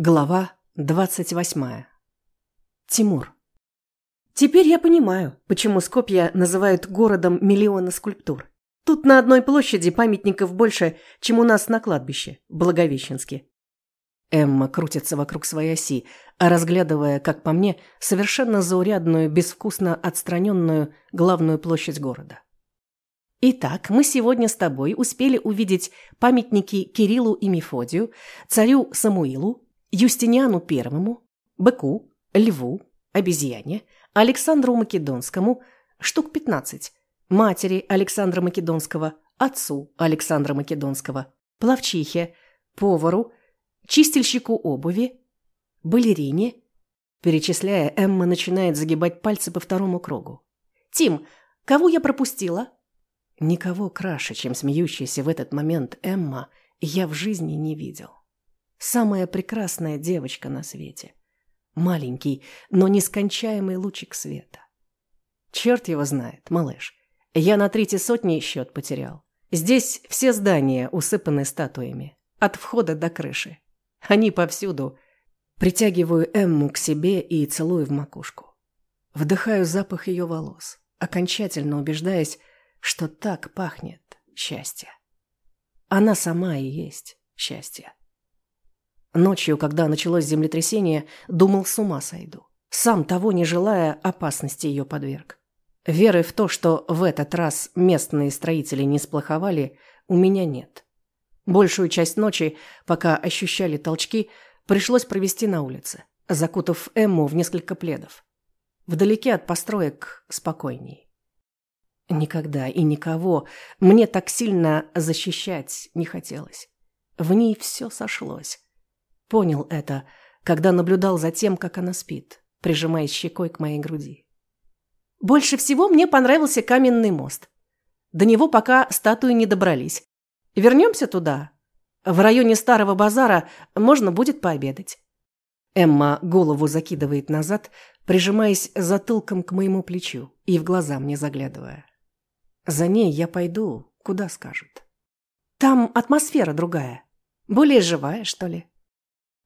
Глава 28. Тимур. Теперь я понимаю, почему Скопья называют городом миллиона скульптур. Тут на одной площади памятников больше, чем у нас на кладбище, Благовещенске. Эмма крутится вокруг своей оси, разглядывая, как по мне, совершенно заурядную, безвкусно отстраненную главную площадь города. Итак, мы сегодня с тобой успели увидеть памятники Кириллу и Мефодию, царю Самуилу, Юстиниану Первому, Быку, Льву, Обезьяне, Александру Македонскому, штук 15, матери Александра Македонского, отцу Александра Македонского, плавчихе, повару, чистильщику обуви, балерине. Перечисляя, Эмма начинает загибать пальцы по второму кругу. «Тим, кого я пропустила?» Никого краше, чем смеющаяся в этот момент Эмма, я в жизни не видел. Самая прекрасная девочка на свете. Маленький, но нескончаемый лучик света. Черт его знает, малыш. Я на третьей сотни счет потерял. Здесь все здания усыпаны статуями. От входа до крыши. Они повсюду. Притягиваю Эмму к себе и целую в макушку. Вдыхаю запах ее волос, окончательно убеждаясь, что так пахнет счастье. Она сама и есть счастье. Ночью, когда началось землетрясение, думал, с ума сойду. Сам того не желая, опасности ее подверг. Веры в то, что в этот раз местные строители не сплоховали, у меня нет. Большую часть ночи, пока ощущали толчки, пришлось провести на улице, закутав Эмму в несколько пледов. Вдалеке от построек спокойней. Никогда и никого мне так сильно защищать не хотелось. В ней все сошлось. Понял это, когда наблюдал за тем, как она спит, прижимаясь щекой к моей груди. Больше всего мне понравился каменный мост. До него пока статуи не добрались. Вернемся туда. В районе старого базара можно будет пообедать. Эмма голову закидывает назад, прижимаясь затылком к моему плечу и в глаза мне заглядывая. За ней я пойду, куда скажут. Там атмосфера другая, более живая, что ли.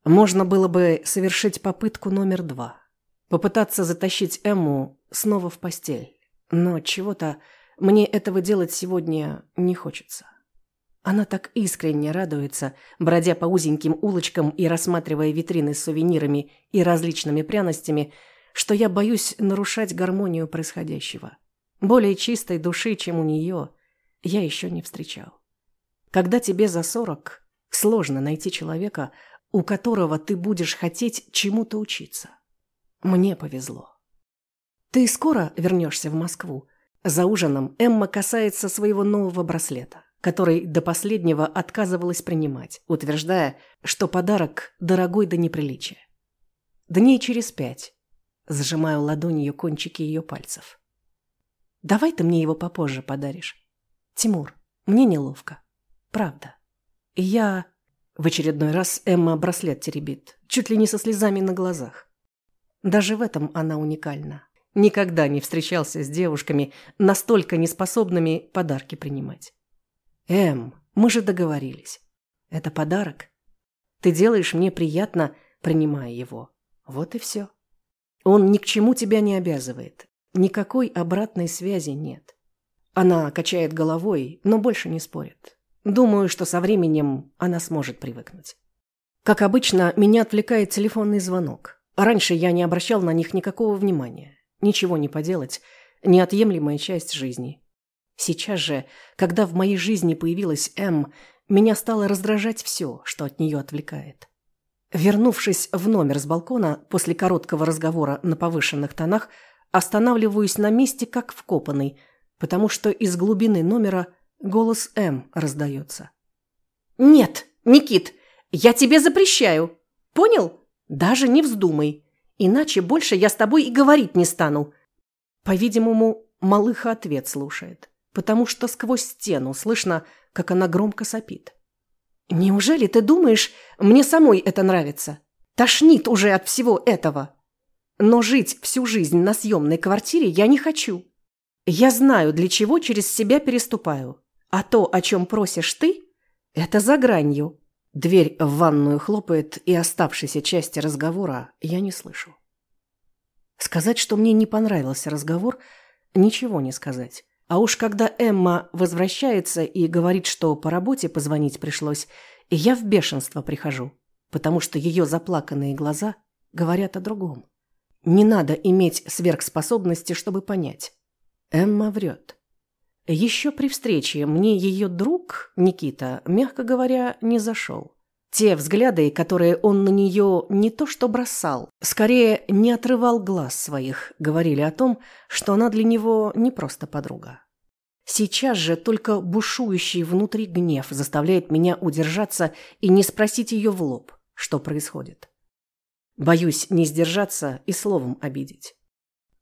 Можно было бы совершить попытку номер два. Попытаться затащить Эмму снова в постель. Но чего-то мне этого делать сегодня не хочется. Она так искренне радуется, бродя по узеньким улочкам и рассматривая витрины с сувенирами и различными пряностями, что я боюсь нарушать гармонию происходящего. Более чистой души, чем у нее, я еще не встречал. Когда тебе за сорок, сложно найти человека, у которого ты будешь хотеть чему-то учиться. Мне повезло. Ты скоро вернешься в Москву. За ужином Эмма касается своего нового браслета, который до последнего отказывалась принимать, утверждая, что подарок дорогой до неприличия. Дней через пять сжимаю ладонью кончики ее пальцев. Давай ты мне его попозже подаришь. Тимур, мне неловко. Правда. Я в очередной раз Эмма браслет теребит, чуть ли не со слезами на глазах. Даже в этом она уникальна. Никогда не встречался с девушками, настолько неспособными подарки принимать. «Эм, мы же договорились. Это подарок. Ты делаешь мне приятно, принимая его. Вот и все. Он ни к чему тебя не обязывает. Никакой обратной связи нет». Она качает головой, но больше не спорит. Думаю, что со временем она сможет привыкнуть. Как обычно, меня отвлекает телефонный звонок. Раньше я не обращал на них никакого внимания. Ничего не поделать. Неотъемлемая часть жизни. Сейчас же, когда в моей жизни появилась М, меня стало раздражать все, что от нее отвлекает. Вернувшись в номер с балкона после короткого разговора на повышенных тонах, останавливаюсь на месте как вкопанный, потому что из глубины номера – Голос М раздается. «Нет, Никит, я тебе запрещаю. Понял? Даже не вздумай. Иначе больше я с тобой и говорить не стану». По-видимому, малыха ответ слушает, потому что сквозь стену слышно, как она громко сопит. «Неужели ты думаешь, мне самой это нравится? Тошнит уже от всего этого. Но жить всю жизнь на съемной квартире я не хочу. Я знаю, для чего через себя переступаю. А то, о чем просишь ты, это за гранью. Дверь в ванную хлопает, и оставшейся части разговора я не слышу. Сказать, что мне не понравился разговор, ничего не сказать. А уж когда Эмма возвращается и говорит, что по работе позвонить пришлось, я в бешенство прихожу, потому что ее заплаканные глаза говорят о другом. Не надо иметь сверхспособности, чтобы понять. Эмма врет. Еще при встрече мне ее друг, Никита, мягко говоря, не зашел. Те взгляды, которые он на нее не то что бросал, скорее не отрывал глаз своих, говорили о том, что она для него не просто подруга. Сейчас же только бушующий внутри гнев заставляет меня удержаться и не спросить ее в лоб, что происходит. Боюсь не сдержаться и словом обидеть.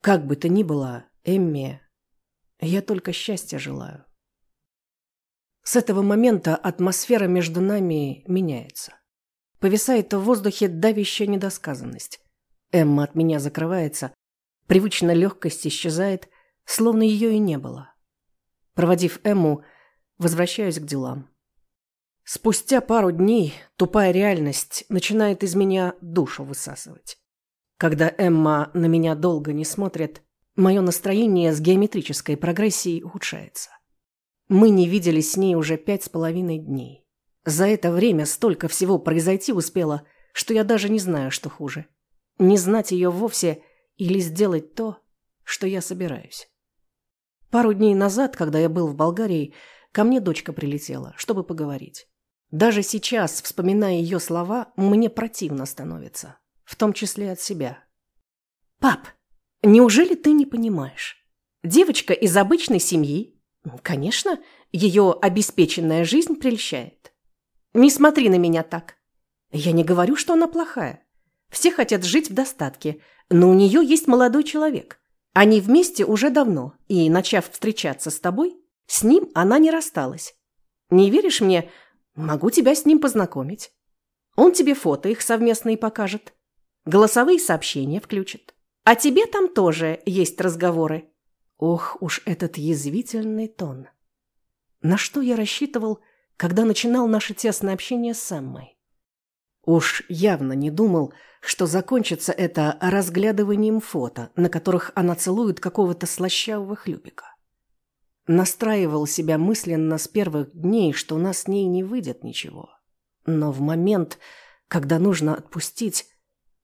Как бы то ни было, Эмми я только счастья желаю. С этого момента атмосфера между нами меняется. Повисает в воздухе давящая недосказанность. Эмма от меня закрывается, привычно легкость исчезает, словно ее и не было. Проводив Эмму, возвращаюсь к делам. Спустя пару дней тупая реальность начинает из меня душу высасывать. Когда Эмма на меня долго не смотрит, Мое настроение с геометрической прогрессией ухудшается. Мы не виделись с ней уже пять с половиной дней. За это время столько всего произойти успело, что я даже не знаю, что хуже. Не знать ее вовсе или сделать то, что я собираюсь. Пару дней назад, когда я был в Болгарии, ко мне дочка прилетела, чтобы поговорить. Даже сейчас, вспоминая ее слова, мне противно становится, в том числе от себя. «Пап!» Неужели ты не понимаешь? Девочка из обычной семьи. Конечно, ее обеспеченная жизнь прельщает. Не смотри на меня так. Я не говорю, что она плохая. Все хотят жить в достатке, но у нее есть молодой человек. Они вместе уже давно, и, начав встречаться с тобой, с ним она не рассталась. Не веришь мне? Могу тебя с ним познакомить. Он тебе фото их совместные покажет. Голосовые сообщения включит. А тебе там тоже есть разговоры. Ох уж этот язвительный тон. На что я рассчитывал, когда начинал наше тесное общение с Эммой? Уж явно не думал, что закончится это разглядыванием фото, на которых она целует какого-то слащавого хлюпика. Настраивал себя мысленно с первых дней, что у нас с ней не выйдет ничего. Но в момент, когда нужно отпустить,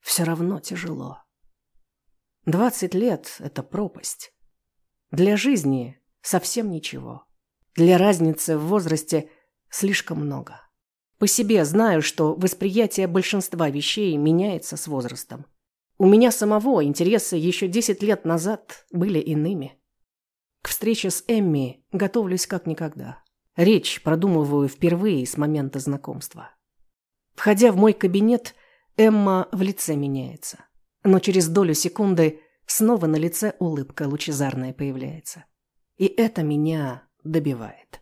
все равно тяжело. Двадцать лет – это пропасть. Для жизни совсем ничего. Для разницы в возрасте слишком много. По себе знаю, что восприятие большинства вещей меняется с возрастом. У меня самого интересы еще десять лет назад были иными. К встрече с Эмми готовлюсь как никогда. Речь продумываю впервые с момента знакомства. Входя в мой кабинет, Эмма в лице меняется но через долю секунды снова на лице улыбка лучезарная появляется. И это меня добивает.